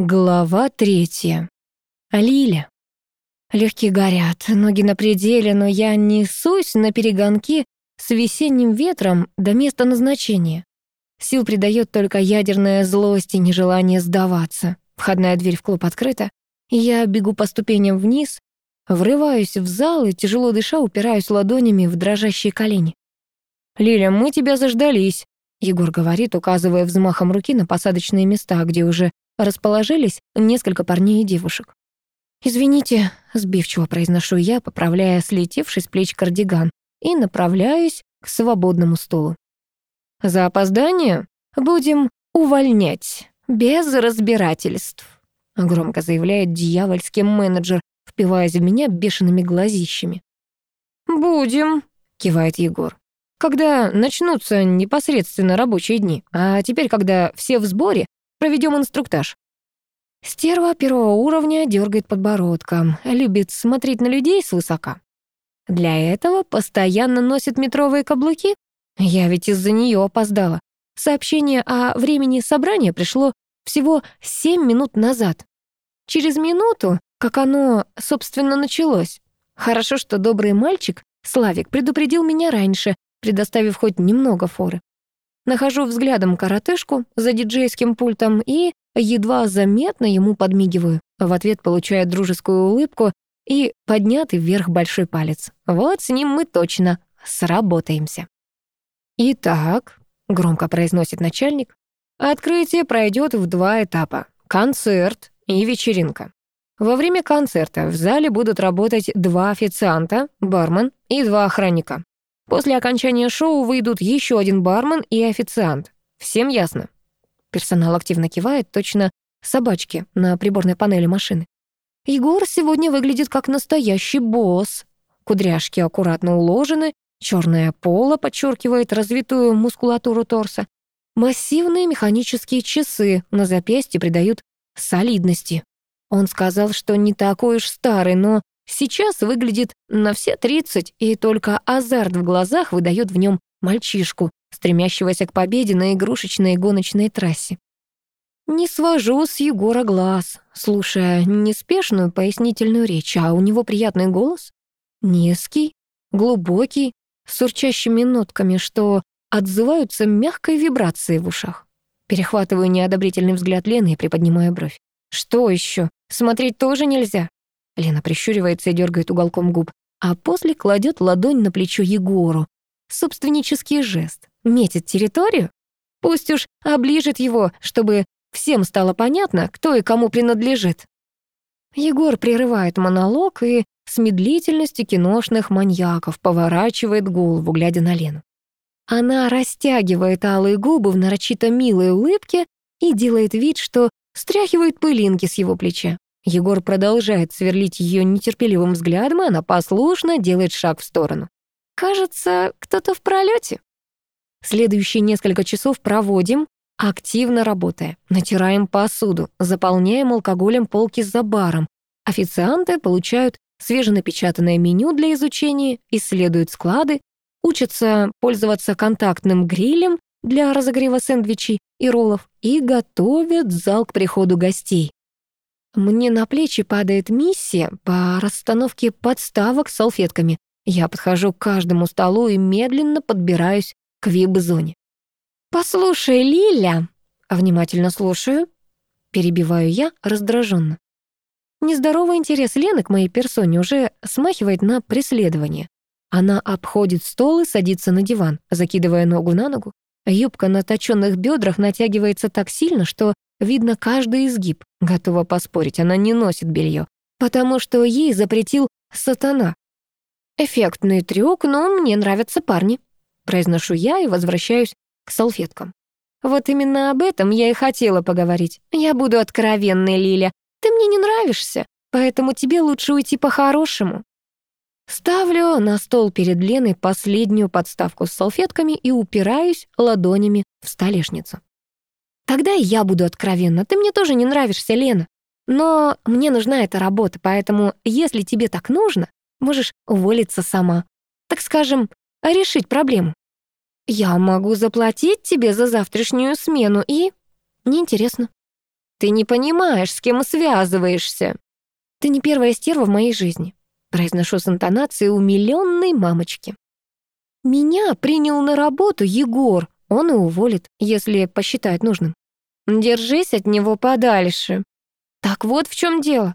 Глава третья. Лиля. Легкие горят, ноги на пределе, но я несусь на перегонки с весенним ветром до места назначения. Сил придает только ядерная злость и нежелание сдаваться. Входная дверь в клуб открыта, я бегу по ступеням вниз, врываюсь в зал и, тяжело дыша, упираюсь ладонями в дрожащие колени. «Лиля, мы тебя заждались», — Егор говорит, указывая взмахом руки на посадочные места, где уже расположились несколько парней и девушек. «Извините», — сбивчиво произношу я, поправляя слетевший с плеч кардиган, и направляюсь к свободному стулу. «За опоздание будем увольнять, без разбирательств», — громко заявляет дьявольский менеджер, впиваясь в меня бешеными глазищами. «Будем», — кивает Егор. «Когда начнутся непосредственно рабочие дни, а теперь, когда все в сборе, проведем инструктаж. Стерва первого уровня дергает подбородком, любит смотреть на людей свысока. Для этого постоянно носит метровые каблуки. Я ведь из-за нее опоздала. Сообщение о времени собрания пришло всего семь минут назад. Через минуту, как оно, собственно, началось. Хорошо, что добрый мальчик, Славик, предупредил меня раньше, предоставив хоть немного форы. Нахожу взглядом коротышку за диджейским пультом и едва заметно ему подмигиваю. В ответ получаю дружескую улыбку и поднятый вверх большой палец. Вот с ним мы точно сработаемся. «Итак», — громко произносит начальник, «открытие пройдет в два этапа — концерт и вечеринка. Во время концерта в зале будут работать два официанта, бармен и два охранника. После окончания шоу выйдут еще один бармен и официант. Всем ясно? Персонал активно кивает, точно собачки на приборной панели машины. Егор сегодня выглядит как настоящий босс. Кудряшки аккуратно уложены, черное поло подчеркивает развитую мускулатуру торса. Массивные механические часы на запястье придают солидности. Он сказал, что не такой уж старый, но Сейчас выглядит на все 30, и только азарт в глазах выдает в нем мальчишку, стремящегося к победе на игрушечной гоночной трассе. Не свожу с Егора глаз, слушая неспешную пояснительную речь, а у него приятный голос, низкий, глубокий, с урчащими нотками, что отзываются мягкой вибрацией в ушах. Перехватываю неодобрительный взгляд Лены и приподнимаю бровь. Что еще? Смотреть тоже нельзя. Лена прищуривается и дергает уголком губ, а после кладет ладонь на плечо Егору. Собственнический жест. Метит территорию? Пусть уж оближет его, чтобы всем стало понятно, кто и кому принадлежит. Егор прерывает монолог и с медлительностью киношных маньяков поворачивает голову, глядя на Лену. Она растягивает алые губы в нарочито милой улыбке и делает вид, что стряхивает пылинки с его плеча. Егор продолжает сверлить ее нетерпеливым взглядом, и она послушно делает шаг в сторону. Кажется, кто-то в пролете. Следующие несколько часов проводим, активно работая. Натираем посуду, заполняем алкоголем полки за баром. Официанты получают свеженапечатанное меню для изучения, исследуют склады, учатся пользоваться контактным грилем для разогрева сэндвичей и роллов и готовят зал к приходу гостей. Мне на плечи падает миссия по расстановке подставок с салфетками. Я подхожу к каждому столу и медленно подбираюсь к вип-зоне. «Послушай, Лиля!» «Внимательно слушаю», — перебиваю я раздраженно. Нездоровый интерес Лены к моей персоне уже смахивает на преследование. Она обходит стол и садится на диван, закидывая ногу на ногу. Юбка на точенных бедрах натягивается так сильно, что видно каждый изгиб. Готова поспорить, она не носит белье, потому что ей запретил сатана. Эффектный трюк, но мне нравятся парни. Произношу я и возвращаюсь к салфеткам. Вот именно об этом я и хотела поговорить. Я буду откровенной, Лиля. Ты мне не нравишься, поэтому тебе лучше уйти по-хорошему. Ставлю на стол перед Леной последнюю подставку с салфетками и упираюсь ладонями в столешницу. Тогда и я буду откровенна. Ты мне тоже не нравишься, Лена. Но мне нужна эта работа, поэтому, если тебе так нужно, можешь уволиться сама. Так скажем, решить проблему. Я могу заплатить тебе за завтрашнюю смену и... Неинтересно. Ты не понимаешь, с кем связываешься. Ты не первая стерва в моей жизни. Произношу с интонацией умилённой мамочки. Меня принял на работу Егор. Он и уволит, если посчитает нужным. Держись от него подальше. Так вот в чем дело.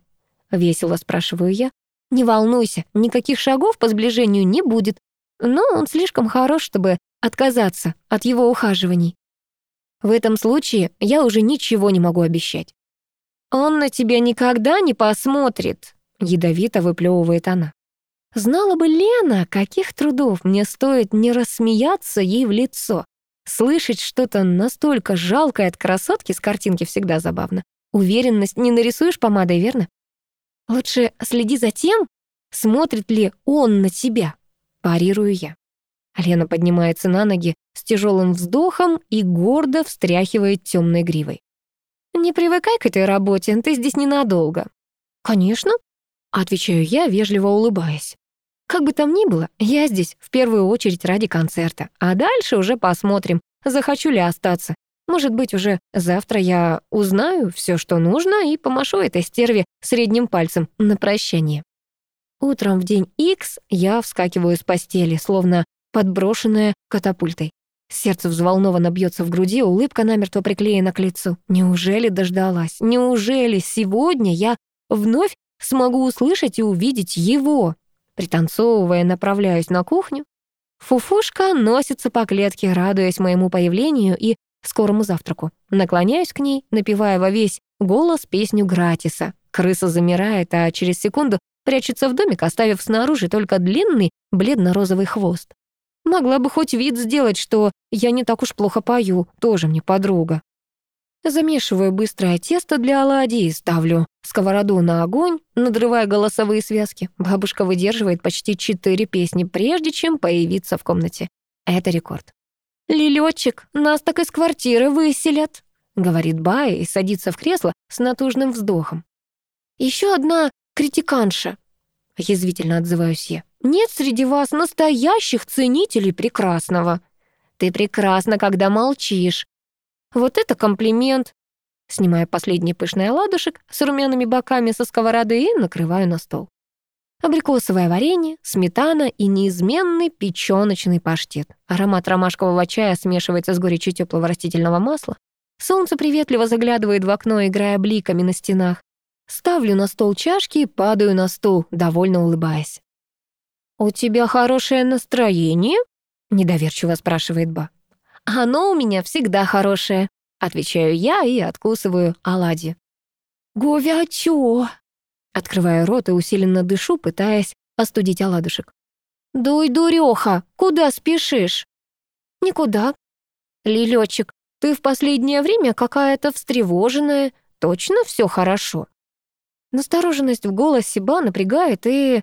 Весело спрашиваю я. Не волнуйся, никаких шагов по сближению не будет. Но он слишком хорош, чтобы отказаться от его ухаживаний. В этом случае я уже ничего не могу обещать. «Он на тебя никогда не посмотрит», — ядовито выплевывает она. Знала бы Лена, каких трудов мне стоит не рассмеяться ей в лицо. Слышать что-то настолько жалкое от красотки с картинки всегда забавно. Уверенность не нарисуешь помадой, верно? Лучше следи за тем, смотрит ли он на тебя. Парирую я. Лена поднимается на ноги с тяжелым вздохом и гордо встряхивает темной гривой. «Не привыкай к этой работе, ты здесь ненадолго». «Конечно», — отвечаю я, вежливо улыбаясь. «Как бы там ни было, я здесь в первую очередь ради концерта, а дальше уже посмотрим, захочу ли остаться. Может быть, уже завтра я узнаю все, что нужно, и помашу этой стерве средним пальцем на прощание». Утром в день X я вскакиваю с постели, словно подброшенная катапультой. Сердце взволнованно бьется в груди, улыбка намертво приклеена к лицу. Неужели дождалась? Неужели сегодня я вновь смогу услышать и увидеть его? Пританцовывая, направляюсь на кухню. Фуфушка носится по клетке, радуясь моему появлению и скорому завтраку. Наклоняюсь к ней, напевая во весь голос песню Гратиса. Крыса замирает, а через секунду прячется в домик, оставив снаружи только длинный бледно-розовый хвост. Могла бы хоть вид сделать, что я не так уж плохо пою, тоже мне подруга. Замешиваю быстрое тесто для оладий и ставлю сковороду на огонь, надрывая голосовые связки. Бабушка выдерживает почти четыре песни, прежде чем появиться в комнате. Это рекорд. «Лилёчек, нас так из квартиры выселят», — говорит Бая и садится в кресло с натужным вздохом. Еще одна критиканша», — язвительно отзываюсь я. Нет среди вас настоящих ценителей прекрасного. Ты прекрасна, когда молчишь. Вот это комплимент. Снимаю последний пышный оладушек с румяными боками со сковороды и накрываю на стол. Абрикосовое варенье, сметана и неизменный печёночный паштет. Аромат ромашкового чая смешивается с горечью теплого растительного масла. Солнце приветливо заглядывает в окно, играя бликами на стенах. Ставлю на стол чашки и падаю на стул, довольно улыбаясь. «У тебя хорошее настроение?» — недоверчиво спрашивает Ба. «Оно у меня всегда хорошее», — отвечаю я и откусываю оладьи. «Говячо!» — открываю рот и усиленно дышу, пытаясь остудить оладушек. «Дуй, дурёха, куда спешишь?» «Никуда». «Лилёчек, ты в последнее время какая-то встревоженная. Точно все хорошо?» Настороженность в голосе Ба напрягает и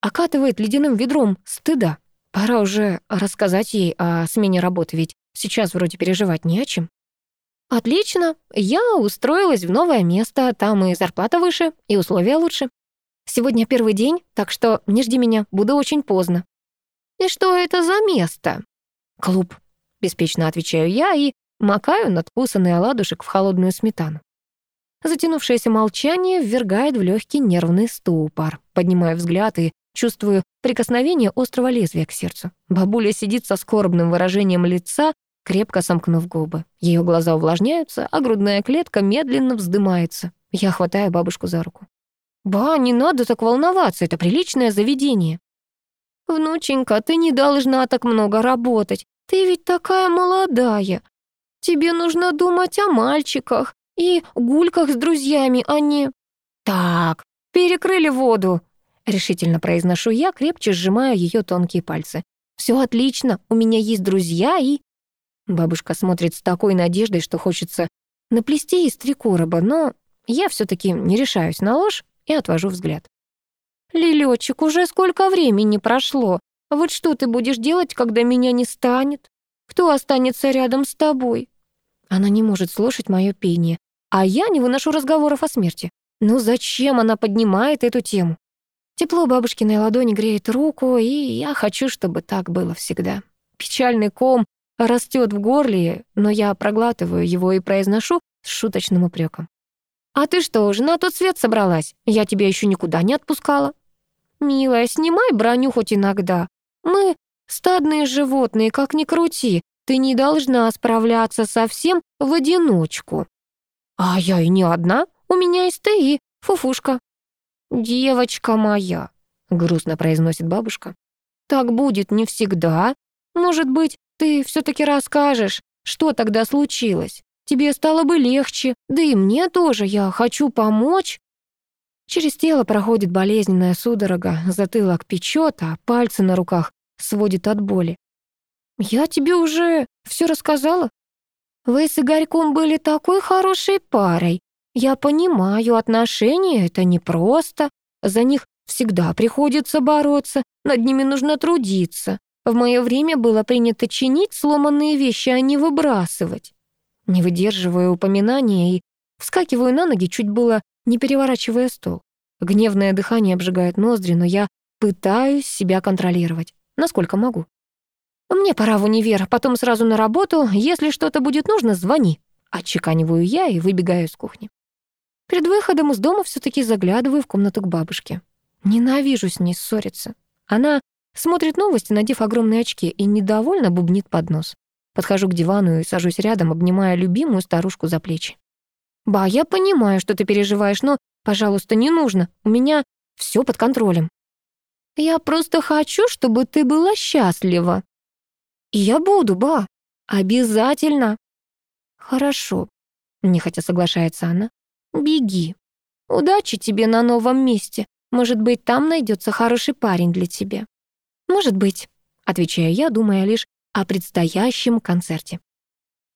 окатывает ледяным ведром стыда. Пора уже рассказать ей о смене работы, ведь сейчас вроде переживать не о чем. Отлично, я устроилась в новое место, там и зарплата выше, и условия лучше. Сегодня первый день, так что не жди меня, буду очень поздно. И что это за место? Клуб, беспечно отвечаю я и макаю надкусанный оладушек в холодную сметану. Затянувшееся молчание ввергает в легкий нервный ступор. Поднимаю взгляд и Чувствую прикосновение острого лезвия к сердцу. Бабуля сидит со скорбным выражением лица, крепко сомкнув губы. Ее глаза увлажняются, а грудная клетка медленно вздымается. Я хватаю бабушку за руку. «Ба, не надо так волноваться, это приличное заведение». «Внученька, ты не должна так много работать. Ты ведь такая молодая. Тебе нужно думать о мальчиках и гульках с друзьями, а не...» «Так, перекрыли воду», Решительно произношу я, крепче сжимая ее тонкие пальцы. Все отлично, у меня есть друзья и...» Бабушка смотрит с такой надеждой, что хочется наплести из три короба, но я все таки не решаюсь на ложь и отвожу взгляд. «Лилёчек, уже сколько времени прошло? Вот что ты будешь делать, когда меня не станет? Кто останется рядом с тобой?» Она не может слушать мое пение, а я не выношу разговоров о смерти. Ну зачем она поднимает эту тему? Тепло бабушкиной ладони греет руку, и я хочу, чтобы так было всегда. Печальный ком растет в горле, но я проглатываю его и произношу с шуточным упреком. «А ты что, уже на тот свет собралась? Я тебя еще никуда не отпускала». «Милая, снимай броню хоть иногда. Мы стадные животные, как ни крути. Ты не должна справляться со всем в одиночку». «А я и не одна. У меня есть ты и фуфушка». «Девочка моя», — грустно произносит бабушка. «Так будет не всегда. Может быть, ты все таки расскажешь, что тогда случилось? Тебе стало бы легче, да и мне тоже, я хочу помочь». Через тело проходит болезненная судорога, затылок печет, а пальцы на руках сводит от боли. «Я тебе уже все рассказала. Вы с Игорьком были такой хорошей парой. Я понимаю, отношения — это непросто. За них всегда приходится бороться, над ними нужно трудиться. В мое время было принято чинить сломанные вещи, а не выбрасывать. Не выдерживаю упоминания и вскакиваю на ноги, чуть было не переворачивая стол. Гневное дыхание обжигает ноздри, но я пытаюсь себя контролировать, насколько могу. «Мне пора в универ, потом сразу на работу. Если что-то будет нужно, звони». Отчеканиваю я и выбегаю из кухни. Перед выходом из дома все таки заглядываю в комнату к бабушке. Ненавижу с ней ссориться. Она смотрит новости, надев огромные очки, и недовольно бубнит под нос. Подхожу к дивану и сажусь рядом, обнимая любимую старушку за плечи. «Ба, я понимаю, что ты переживаешь, но, пожалуйста, не нужно. У меня все под контролем». «Я просто хочу, чтобы ты была счастлива», и я буду, ба. Обязательно. Хорошо. Нехотя соглашается она. Беги. Удачи тебе на новом месте. Может быть, там найдется хороший парень для тебя. Может быть, отвечаю я, думая лишь о предстоящем концерте.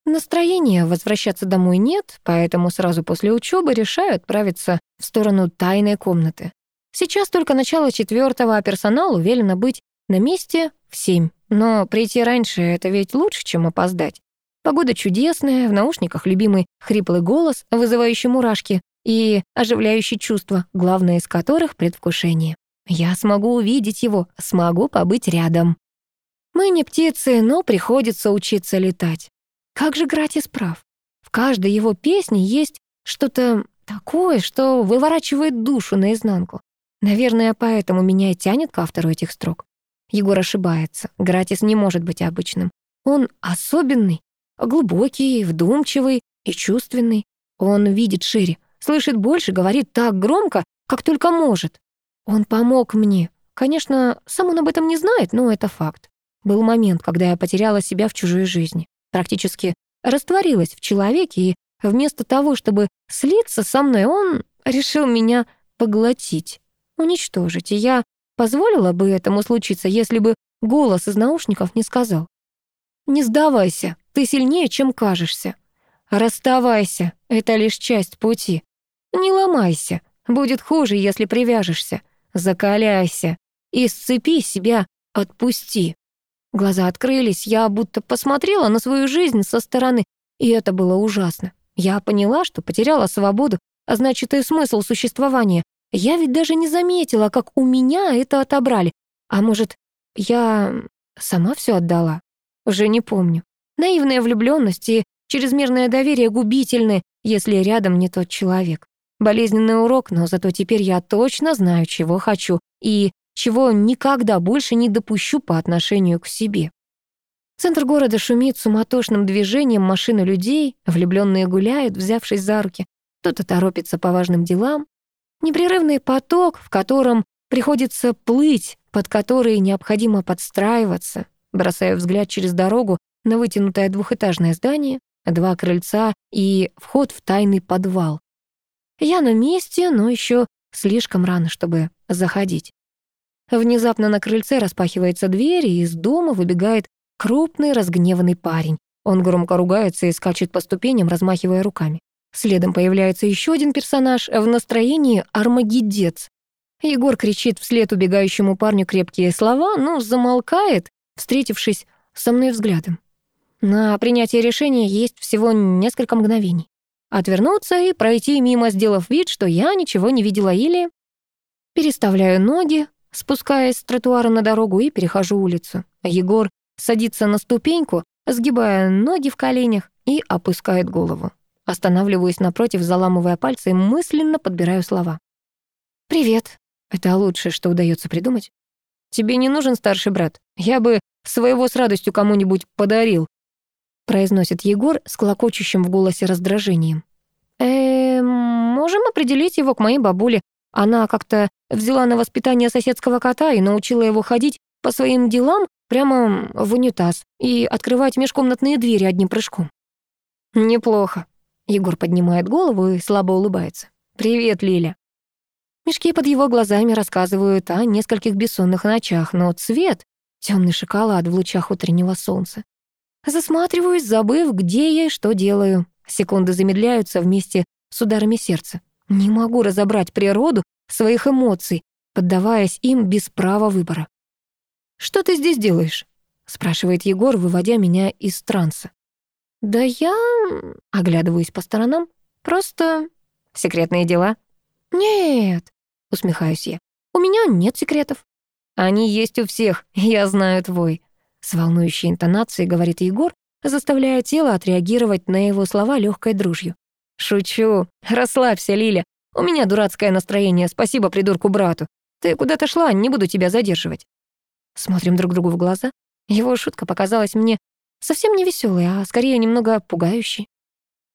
Настроения возвращаться домой нет, поэтому сразу после учебы решаю отправиться в сторону тайной комнаты. Сейчас только начало четвертого, а персоналу велено быть на месте в семь. Но прийти раньше — это ведь лучше, чем опоздать. Погода чудесная, в наушниках любимый хриплый голос, вызывающий мурашки, и оживляющие чувства, главное из которых — предвкушение. Я смогу увидеть его, смогу побыть рядом. Мы не птицы, но приходится учиться летать. Как же Гратис прав. В каждой его песне есть что-то такое, что выворачивает душу наизнанку. Наверное, поэтому меня и тянет к автору этих строк. Егор ошибается. Гратис не может быть обычным. Он особенный, глубокий, вдумчивый и чувственный. Он видит шире, слышит больше, говорит так громко, как только может. Он помог мне. Конечно, сам он об этом не знает, но это факт. Был момент, когда я потеряла себя в чужой жизни. Практически растворилась в человеке, и вместо того, чтобы слиться со мной, он решил меня поглотить, уничтожить. И я Позволила бы этому случиться, если бы голос из наушников не сказал. «Не сдавайся, ты сильнее, чем кажешься. Расставайся, это лишь часть пути. Не ломайся, будет хуже, если привяжешься. Закаляйся, из цепи себя отпусти». Глаза открылись, я будто посмотрела на свою жизнь со стороны, и это было ужасно. Я поняла, что потеряла свободу, а значит и смысл существования. Я ведь даже не заметила, как у меня это отобрали. А может, я сама все отдала? Уже не помню. Наивная влюбленность и чрезмерное доверие губительны, если рядом не тот человек. Болезненный урок, но зато теперь я точно знаю, чего хочу и чего никогда больше не допущу по отношению к себе. Центр города шумит суматошным движением машины людей, влюбленные гуляют, взявшись за руки. Кто-то торопится по важным делам, Непрерывный поток, в котором приходится плыть, под который необходимо подстраиваться. Бросаю взгляд через дорогу на вытянутое двухэтажное здание, два крыльца и вход в тайный подвал. Я на месте, но еще слишком рано, чтобы заходить. Внезапно на крыльце распахивается дверь, и из дома выбегает крупный разгневанный парень. Он громко ругается и скачет по ступеням, размахивая руками. Следом появляется еще один персонаж в настроении армагеддец. Егор кричит вслед убегающему парню крепкие слова, но замолкает, встретившись со мной взглядом. На принятие решения есть всего несколько мгновений. Отвернуться и пройти мимо, сделав вид, что я ничего не видела, или... Переставляю ноги, спускаясь с тротуара на дорогу и перехожу улицу. Егор садится на ступеньку, сгибая ноги в коленях и опускает голову. Останавливаюсь напротив, заламывая пальцы и мысленно подбираю слова. «Привет». Это лучшее, что удается придумать. «Тебе не нужен старший брат? Я бы своего с радостью кому-нибудь подарил», произносит Егор с клокочущим в голосе раздражением. «Э, можем определить его к моей бабуле. Она как-то взяла на воспитание соседского кота и научила его ходить по своим делам прямо в унитаз и открывать межкомнатные двери одним прыжком. «Неплохо». Егор поднимает голову и слабо улыбается. «Привет, Лиля». Мешки под его глазами рассказывают о нескольких бессонных ночах, но цвет — темный шоколад в лучах утреннего солнца. Засматриваюсь, забыв, где я и что делаю. Секунды замедляются вместе с ударами сердца. Не могу разобрать природу своих эмоций, поддаваясь им без права выбора. «Что ты здесь делаешь?» — спрашивает Егор, выводя меня из транса. «Да я...» — оглядываюсь по сторонам. «Просто... секретные дела?» «Нет», — усмехаюсь я. «У меня нет секретов». «Они есть у всех, я знаю твой», — с волнующей интонацией говорит Егор, заставляя тело отреагировать на его слова легкой дружью. «Шучу. Расслабься, Лиля. У меня дурацкое настроение, спасибо придурку-брату. Ты куда-то шла, не буду тебя задерживать». Смотрим друг другу в глаза. Его шутка показалась мне совсем не веселой, а скорее немного пугающей.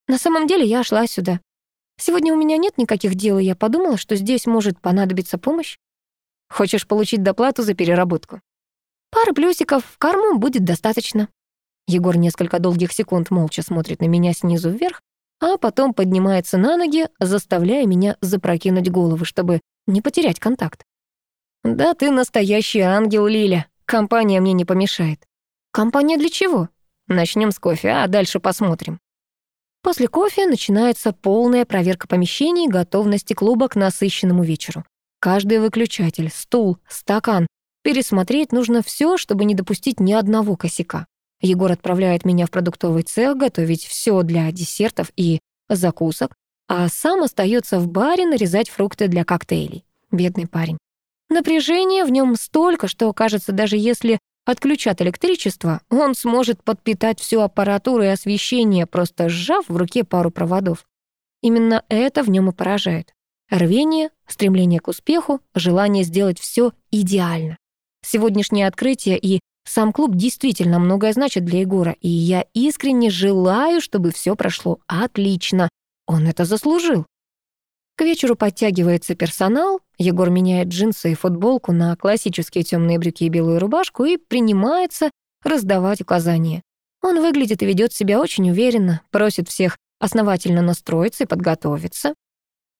На самом деле я шла сюда. Сегодня у меня нет никаких дел, и я подумала, что здесь может понадобиться помощь. Хочешь получить доплату за переработку? Пары плюсиков в карму будет достаточно. Егор несколько долгих секунд молча смотрит на меня снизу вверх, а потом поднимается на ноги, заставляя меня запрокинуть голову, чтобы не потерять контакт. «Да ты настоящий ангел, Лиля. Компания мне не помешает». «Компания для чего?» «Начнем с кофе, а дальше посмотрим». После кофе начинается полная проверка помещений и готовности клуба к насыщенному вечеру. Каждый выключатель, стул, стакан. Пересмотреть нужно все, чтобы не допустить ни одного косяка. Егор отправляет меня в продуктовый цех готовить все для десертов и закусок, а сам остается в баре нарезать фрукты для коктейлей. Бедный парень. Напряжение в нем столько, что, кажется, даже если отключат электричество, он сможет подпитать всю аппаратуру и освещение, просто сжав в руке пару проводов. Именно это в нем и поражает. Рвение, стремление к успеху, желание сделать все идеально. Сегодняшнее открытие и сам клуб действительно многое значит для Егора, и я искренне желаю, чтобы все прошло отлично. Он это заслужил. К вечеру подтягивается персонал, Егор меняет джинсы и футболку на классические темные брюки и белую рубашку и принимается раздавать указания. Он выглядит и ведет себя очень уверенно, просит всех основательно настроиться и подготовиться.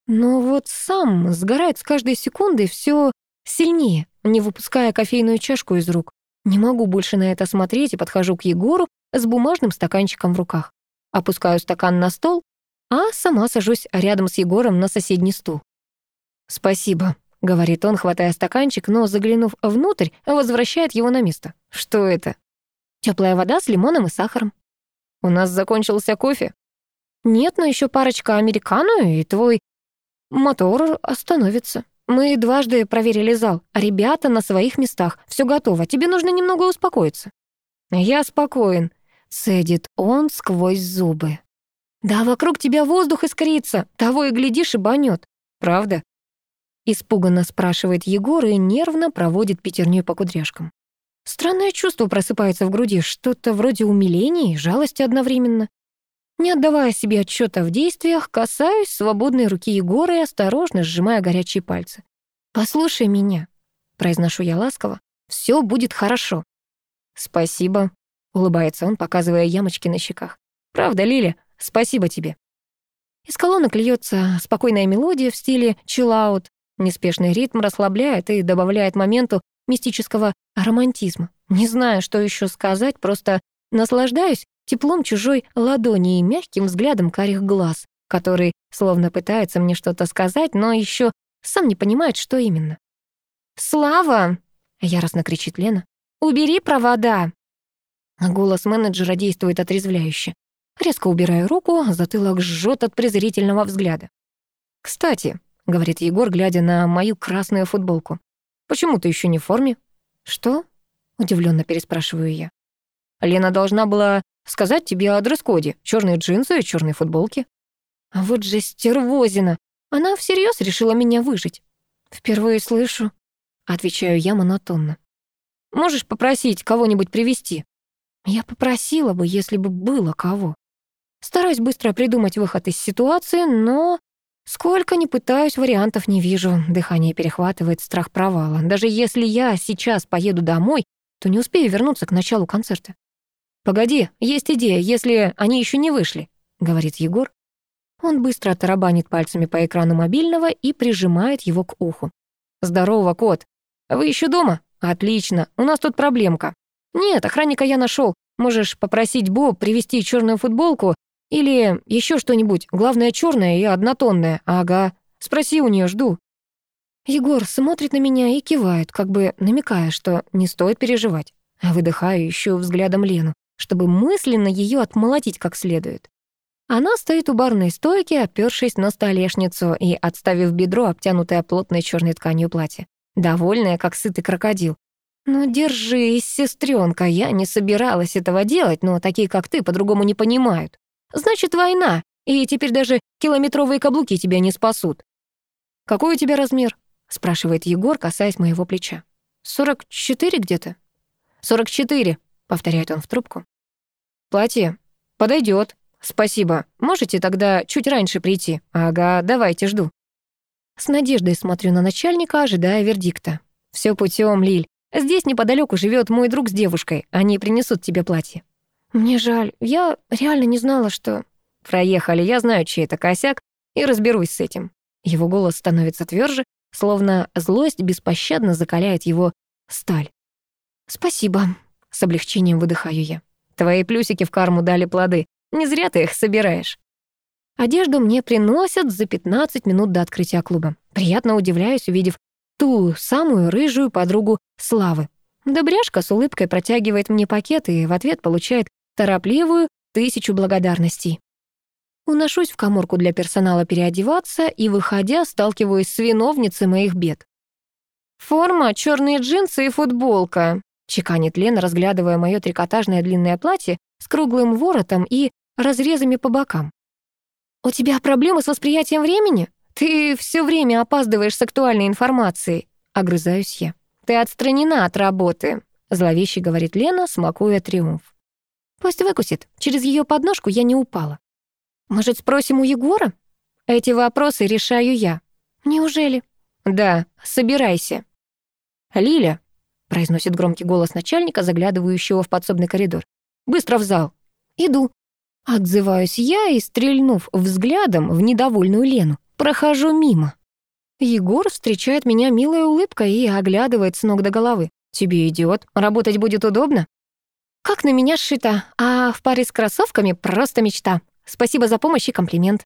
Но вот сам сгорает с каждой секундой все сильнее, не выпуская кофейную чашку из рук. Не могу больше на это смотреть и подхожу к Егору с бумажным стаканчиком в руках. Опускаю стакан на стол, а сама сажусь рядом с Егором на соседний стул. «Спасибо», — говорит он, хватая стаканчик, но, заглянув внутрь, возвращает его на место. «Что это?» Теплая вода с лимоном и сахаром». «У нас закончился кофе?» «Нет, но еще парочка американо, и твой мотор остановится. Мы дважды проверили зал, а ребята на своих местах. Все готово, тебе нужно немного успокоиться». «Я спокоен», — цедит он сквозь зубы. «Да вокруг тебя воздух искрится, того и глядишь и банет. Правда?» Испуганно спрашивает Егор и нервно проводит пятерней по кудряшкам. Странное чувство просыпается в груди, что-то вроде умиления и жалости одновременно. Не отдавая себе отчета в действиях, касаюсь свободной руки Егора и осторожно сжимая горячие пальцы. «Послушай меня», — произношу я ласково, — «всё будет хорошо». «Спасибо», — улыбается он, показывая ямочки на щеках. «Правда, Лиля, спасибо тебе». Из колонок льется спокойная мелодия в стиле чиллаут, Неспешный ритм расслабляет и добавляет моменту мистического романтизма. Не знаю, что еще сказать, просто наслаждаюсь теплом чужой ладони и мягким взглядом карих глаз, который словно пытается мне что-то сказать, но еще сам не понимает, что именно. «Слава!» — яростно кричит Лена. «Убери провода!» Голос менеджера действует отрезвляюще. Резко убираю руку, затылок жжет от презрительного взгляда. «Кстати, — говорит Егор, глядя на мою красную футболку. «Почему ты еще не в форме?» «Что?» — удивленно переспрашиваю я. «Лена должна была сказать тебе о дресс-коде. Черные джинсы и черные футболки». А вот же стервозина. Она всерьез решила меня выжить. Впервые слышу. Отвечаю я монотонно. Можешь попросить кого-нибудь привести? Я попросила бы, если бы было кого. Стараюсь быстро придумать выход из ситуации, но сколько ни пытаюсь, вариантов не вижу. Дыхание перехватывает страх провала. Даже если я сейчас поеду домой, то не успею вернуться к началу концерта. «Погоди, есть идея, если они еще не вышли», — говорит Егор. Он быстро тарабанит пальцами по экрану мобильного и прижимает его к уху. «Здорово, кот. Вы еще дома? Отлично. У нас тут проблемка. Нет, охранника я нашел. Можешь попросить Боб привезти черную футболку или еще что-нибудь. Главное, черное и однотонное. Ага. Спроси у нее, жду». Егор смотрит на меня и кивает, как бы намекая, что не стоит переживать. Выдыхаю, ищу взглядом Лену, чтобы мысленно ее отмолотить как следует. Она стоит у барной стойки, опёршись на столешницу и отставив бедро, обтянутое плотной черной тканью платье. Довольная, как сытый крокодил. «Ну, держись, сестренка, я не собиралась этого делать, но такие, как ты, по-другому не понимают. Значит, война, и теперь даже километровые каблуки тебя не спасут». «Какой у тебя размер?» — спрашивает Егор, касаясь моего плеча. «Сорок четыре где-то?» «Сорок четыре», — повторяет он в трубку. «Платье подойдет, спасибо. Можете тогда чуть раньше прийти? Ага, давайте, жду». С надеждой смотрю на начальника, ожидая вердикта. Все путем, Лиль. Здесь неподалеку живет мой друг с девушкой. Они принесут тебе платье». «Мне жаль. Я реально не знала, что...» «Проехали. Я знаю, чей это косяк, и разберусь с этим». Его голос становится тверже, словно злость беспощадно закаляет его сталь. «Спасибо», — с облегчением выдыхаю я. «Твои плюсики в карму дали плоды. Не зря ты их собираешь». Одежду мне приносят за 15 минут до открытия клуба. Приятно удивляюсь, увидев ту самую рыжую подругу Славы. Добряшка с улыбкой протягивает мне пакет и в ответ получает торопливую тысячу благодарностей. Уношусь в коморку для персонала переодеваться и, выходя, сталкиваюсь с виновницей моих бед. «Форма, черные джинсы и футболка», — чеканит Лена, разглядывая мое трикотажное длинное платье с круглым воротом и разрезами по бокам. «У тебя проблемы с восприятием времени? Ты все время опаздываешь с актуальной информацией», — огрызаюсь я. «Ты отстранена от работы», — зловеще говорит Лена, смакуя триумф. «Пусть выкусит. Через ее подножку я не упала». Может, спросим у Егора? Эти вопросы решаю я. Неужели? Да, собирайся. Лиля, произносит громкий голос начальника, заглядывающего в подсобный коридор. Быстро в зал. Иду. Отзываюсь я и, стрельнув взглядом в недовольную Лену, прохожу мимо. Егор встречает меня милой улыбкой и оглядывает с ног до головы. «Тебе идет, работать будет удобно?» «Как на меня сшито, а в паре с кроссовками просто мечта. Спасибо за помощь и комплимент.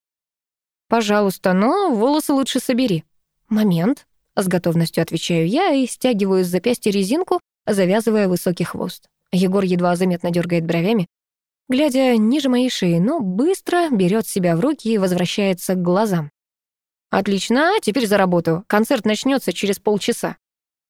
Пожалуйста, но волосы лучше собери. Момент. С готовностью отвечаю я и стягиваю с запястья резинку, завязывая высокий хвост. Егор едва заметно дергает бровями, глядя ниже моей шеи, но быстро берет себя в руки и возвращается к глазам. «Отлично, теперь за работу. Концерт начнется через полчаса».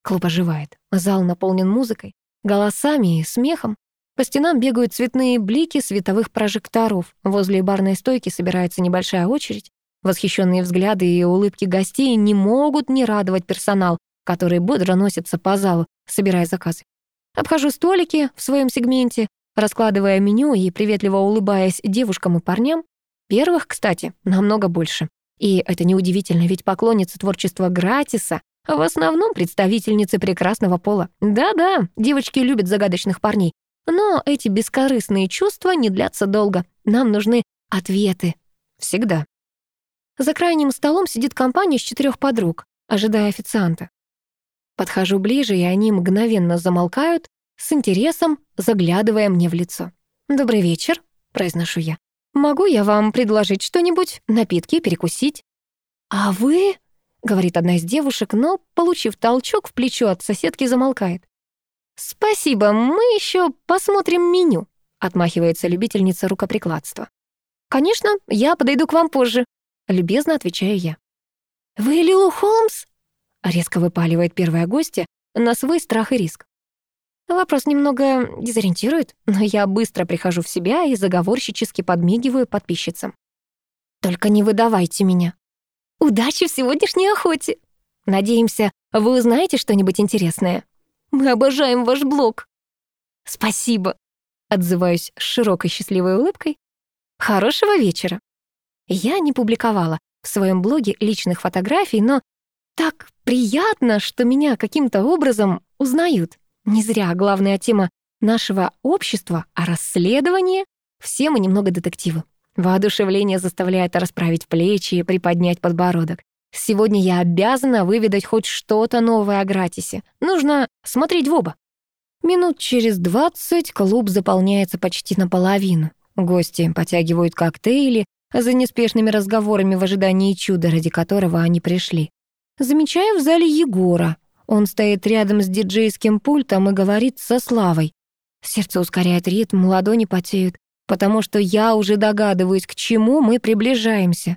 Клуб оживает. Зал наполнен музыкой, голосами и смехом. По стенам бегают цветные блики световых прожекторов. Возле барной стойки собирается небольшая очередь. Восхищенные взгляды и улыбки гостей не могут не радовать персонал, который бодро носится по залу, собирая заказы. Обхожу столики в своем сегменте, раскладывая меню и приветливо улыбаясь девушкам и парням. Первых, кстати, намного больше. И это неудивительно, ведь поклонницы творчества Гратиса в основном представительницы прекрасного пола. Да-да, девочки любят загадочных парней, но эти бескорыстные чувства не длятся долго. Нам нужны ответы. Всегда. За крайним столом сидит компания из четырех подруг, ожидая официанта. Подхожу ближе, и они мгновенно замолкают, с интересом заглядывая мне в лицо. «Добрый вечер», — произношу я. «Могу я вам предложить что-нибудь, напитки, перекусить?» «А вы...» — говорит одна из девушек, но, получив толчок в плечо от соседки, замолкает. «Спасибо, мы еще посмотрим меню», — отмахивается любительница рукоприкладства. «Конечно, я подойду к вам позже», — любезно отвечаю я. «Вы Лилу Холмс?» — резко выпаливает первая гостья на свой страх и риск. Вопрос немного дезориентирует, но я быстро прихожу в себя и заговорщически подмигиваю подписчицам. Только не выдавайте меня. Удачи в сегодняшней охоте. Надеемся, вы узнаете что-нибудь интересное. Мы обожаем ваш блог. Спасибо. Отзываюсь с широкой счастливой улыбкой. Хорошего вечера. Я не публиковала в своем блоге личных фотографий, но так приятно, что меня каким-то образом узнают. Не зря главная тема нашего общества, а расследование — все мы немного детективы. Воодушевление заставляет расправить плечи и приподнять подбородок. Сегодня я обязана выведать хоть что-то новое о Гратисе. Нужно смотреть в оба. Минут через двадцать клуб заполняется почти наполовину. Гости потягивают коктейли за неспешными разговорами в ожидании чуда, ради которого они пришли. Замечаю в зале Егора. Он стоит рядом с диджейским пультом и говорит со Славой. Сердце ускоряет ритм, ладони потеют потому что я уже догадываюсь, к чему мы приближаемся.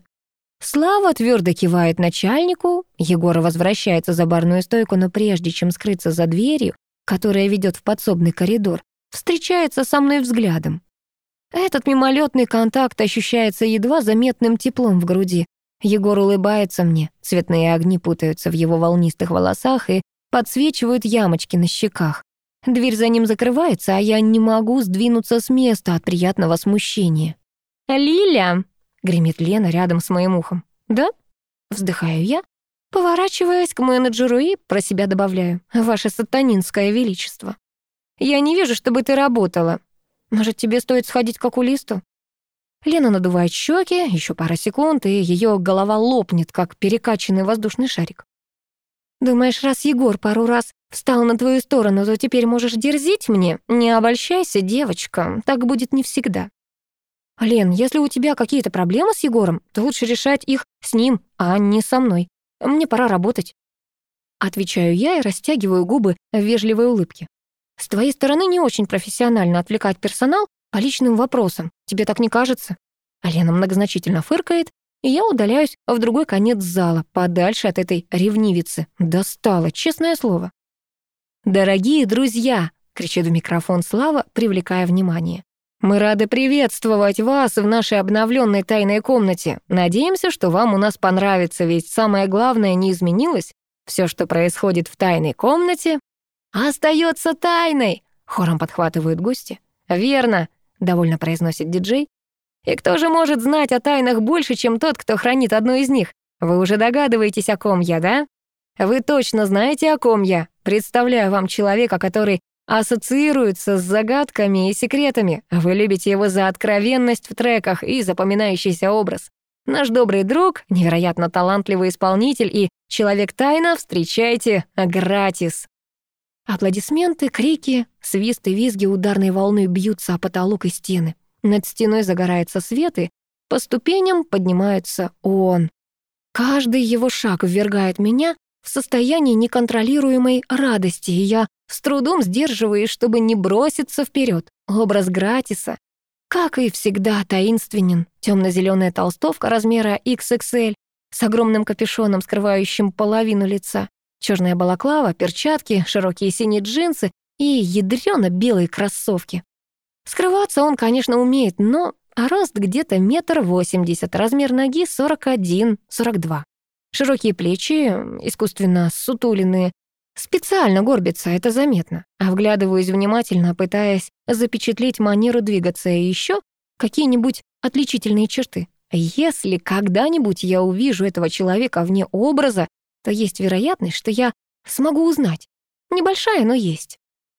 Слава твердо кивает начальнику, Егор возвращается за барную стойку, но прежде чем скрыться за дверью, которая ведет в подсобный коридор, встречается со мной взглядом. Этот мимолетный контакт ощущается едва заметным теплом в груди. Егор улыбается мне, цветные огни путаются в его волнистых волосах и подсвечивают ямочки на щеках. Дверь за ним закрывается, а я не могу сдвинуться с места от приятного смущения. «Лиля!» — гремит Лена рядом с моим ухом. «Да?» — вздыхаю я, поворачиваясь к менеджеру и про себя добавляю. «Ваше сатанинское величество. Я не вижу, чтобы ты работала. Может, тебе стоит сходить к окулисту?» Лена надувает щеки, еще пара секунд, и ее голова лопнет, как перекачанный воздушный шарик. Думаешь, раз Егор пару раз встал на твою сторону, то теперь можешь дерзить мне? Не обольщайся, девочка, так будет не всегда. Лен, если у тебя какие-то проблемы с Егором, то лучше решать их с ним, а не со мной. Мне пора работать. Отвечаю я и растягиваю губы в вежливой улыбке. С твоей стороны не очень профессионально отвлекать персонал по личным вопросам. Тебе так не кажется? Лена многозначительно фыркает и я удаляюсь в другой конец зала, подальше от этой ревнивицы. Достала, честное слово. «Дорогие друзья!» — кричит в микрофон Слава, привлекая внимание. «Мы рады приветствовать вас в нашей обновленной тайной комнате. Надеемся, что вам у нас понравится, ведь самое главное не изменилось. Все, что происходит в тайной комнате, остается тайной!» — хором подхватывают гости. «Верно!» — довольно произносит диджей. И кто же может знать о тайнах больше, чем тот, кто хранит одну из них? Вы уже догадываетесь, о ком я, да? Вы точно знаете, о ком я. Представляю вам человека, который ассоциируется с загадками и секретами. Вы любите его за откровенность в треках и запоминающийся образ. Наш добрый друг, невероятно талантливый исполнитель и человек-тайна встречайте гратис. Аплодисменты, крики, свисты, визги ударной волны бьются о потолок и стены. Над стеной загорается свет, и по ступеням поднимается он. Каждый его шаг ввергает меня в состояние неконтролируемой радости, и я с трудом сдерживаюсь, чтобы не броситься вперед. Образ Гратиса, как и всегда, таинственен. Темно-зеленая толстовка размера XXL с огромным капюшоном, скрывающим половину лица, черная балаклава, перчатки, широкие синие джинсы и ядрёно белые кроссовки. Скрываться он, конечно, умеет, но рост где-то метр восемьдесят, размер ноги сорок один, сорок два. Широкие плечи, искусственно сутуленные, специально горбится, это заметно. А вглядываюсь внимательно, пытаясь запечатлеть манеру двигаться и еще какие-нибудь отличительные черты. Если когда-нибудь я увижу этого человека вне образа, то есть вероятность, что я смогу узнать. Небольшая, но есть.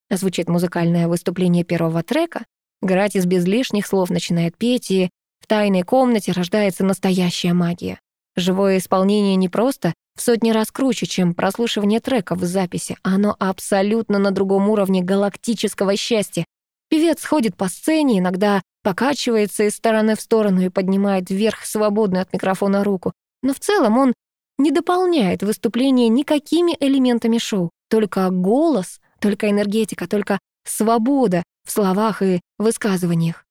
Звучит музыкальное выступление первого трека. Гратис без лишних слов начинает петь, и в тайной комнате рождается настоящая магия. Живое исполнение не просто в сотни раз круче, чем прослушивание треков в записи. Оно абсолютно на другом уровне галактического счастья. Певец ходит по сцене, иногда покачивается из стороны в сторону и поднимает вверх свободную от микрофона руку. Но в целом он не дополняет выступление никакими элементами шоу. Только голос, только энергетика, только свобода в словах и высказываниях.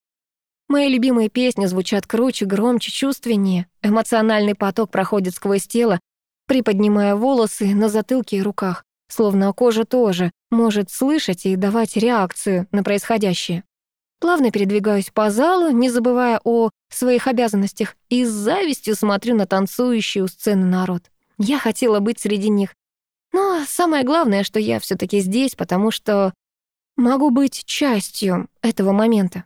Мои любимые песни звучат круче, громче, чувственнее. Эмоциональный поток проходит сквозь тело, приподнимая волосы на затылке и руках, словно кожа тоже может слышать и давать реакцию на происходящее. Плавно передвигаюсь по залу, не забывая о своих обязанностях, и с завистью смотрю на танцующую сцены народ. Я хотела быть среди них. Но самое главное, что я все таки здесь, потому что могу быть частью этого момента.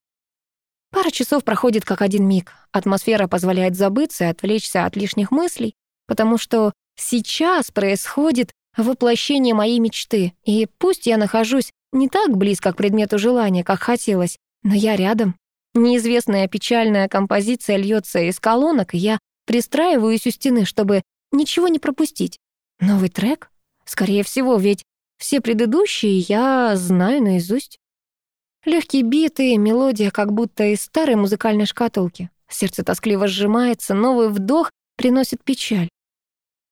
Пара часов проходит как один миг. Атмосфера позволяет забыться и отвлечься от лишних мыслей, потому что сейчас происходит воплощение моей мечты, и пусть я нахожусь не так близко к предмету желания, как хотелось, но я рядом. Неизвестная печальная композиция льется из колонок, и я пристраиваюсь у стены, чтобы ничего не пропустить. Новый трек? Скорее всего, ведь все предыдущие я знаю наизусть. Легкие биты, мелодия как будто из старой музыкальной шкатулки. Сердце тоскливо сжимается, новый вдох приносит печаль.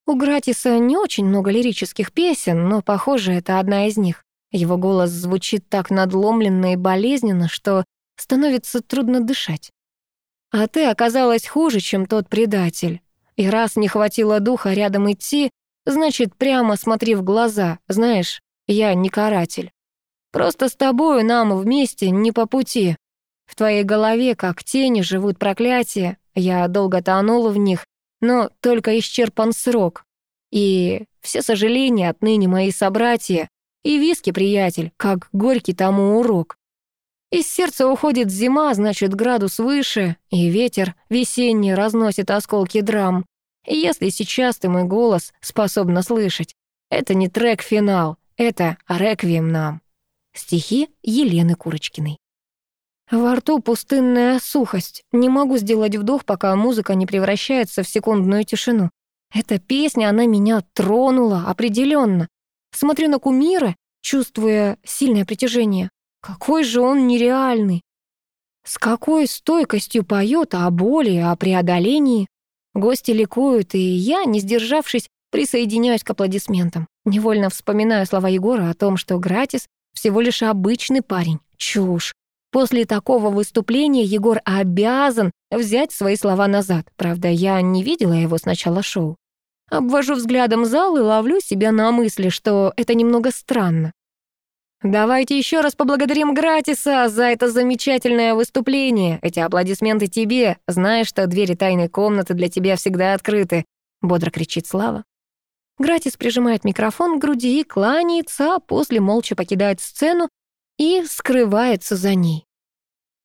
У Гратиса не очень много лирических песен, но, похоже, это одна из них. Его голос звучит так надломленно и болезненно, что становится трудно дышать. А ты оказалась хуже, чем тот предатель. И раз не хватило духа рядом идти, значит, прямо смотри в глаза. Знаешь, я не каратель. Просто с тобою нам вместе не по пути. В твоей голове, как тени, живут проклятия. Я долго тонула в них, но только исчерпан срок. И все сожаления отныне мои собратья, и виски, приятель, как горький тому урок. Из сердца уходит зима, значит, градус выше, и ветер весенний разносит осколки драм. И если сейчас ты мой голос способна слышать, это не трек-финал, это реквием нам. Стихи Елены Курочкиной. Во рту пустынная сухость. Не могу сделать вдох, пока музыка не превращается в секундную тишину. Эта песня, она меня тронула, определенно. Смотрю на кумира, чувствуя сильное притяжение. Какой же он нереальный. С какой стойкостью поет о боли, о преодолении. Гости ликуют, и я, не сдержавшись, присоединяюсь к аплодисментам. Невольно вспоминаю слова Егора о том, что Гратис всего лишь обычный парень. Чушь. После такого выступления Егор обязан взять свои слова назад. Правда, я не видела его с начала шоу. Обвожу взглядом зал и ловлю себя на мысли, что это немного странно. Давайте еще раз поблагодарим Гратиса за это замечательное выступление. Эти аплодисменты тебе. Знаешь, что двери тайной комнаты для тебя всегда открыты. Бодро кричит Слава. Гратис прижимает микрофон к груди и кланяется, а после молча покидает сцену и скрывается за ней.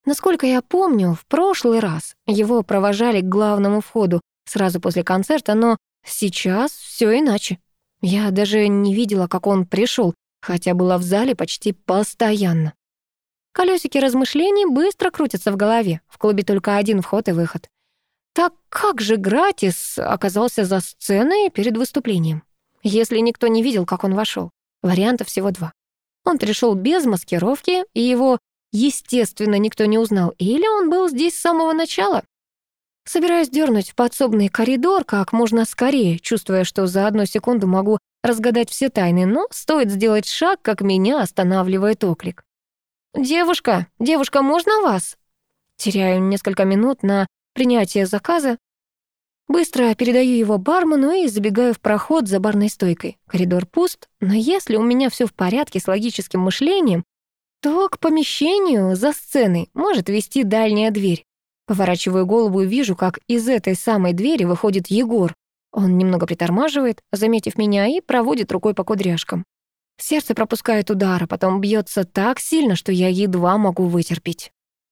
Насколько я помню, в прошлый раз его провожали к главному входу сразу после концерта, но сейчас все иначе. Я даже не видела, как он пришел, хотя была в зале почти постоянно. Колесики размышлений быстро крутятся в голове. В клубе только один вход и выход. Так как же Гратис оказался за сценой перед выступлением? Если никто не видел, как он вошел, вариантов всего два. Он пришел без маскировки, и его естественно, никто не узнал, или он был здесь с самого начала. Собираюсь дернуть в подсобный коридор как можно скорее, чувствуя, что за одну секунду могу разгадать все тайны, но стоит сделать шаг, как меня останавливает оклик. «Девушка, девушка, можно вас?» Теряю несколько минут на принятие заказа. Быстро передаю его бармену и забегаю в проход за барной стойкой. Коридор пуст, но если у меня все в порядке с логическим мышлением, то к помещению за сценой может вести дальняя дверь. Поворачиваю голову и вижу, как из этой самой двери выходит Егор. Он немного притормаживает, заметив меня, и проводит рукой по кудряшкам. Сердце пропускает удар, а потом бьется так сильно, что я едва могу вытерпеть.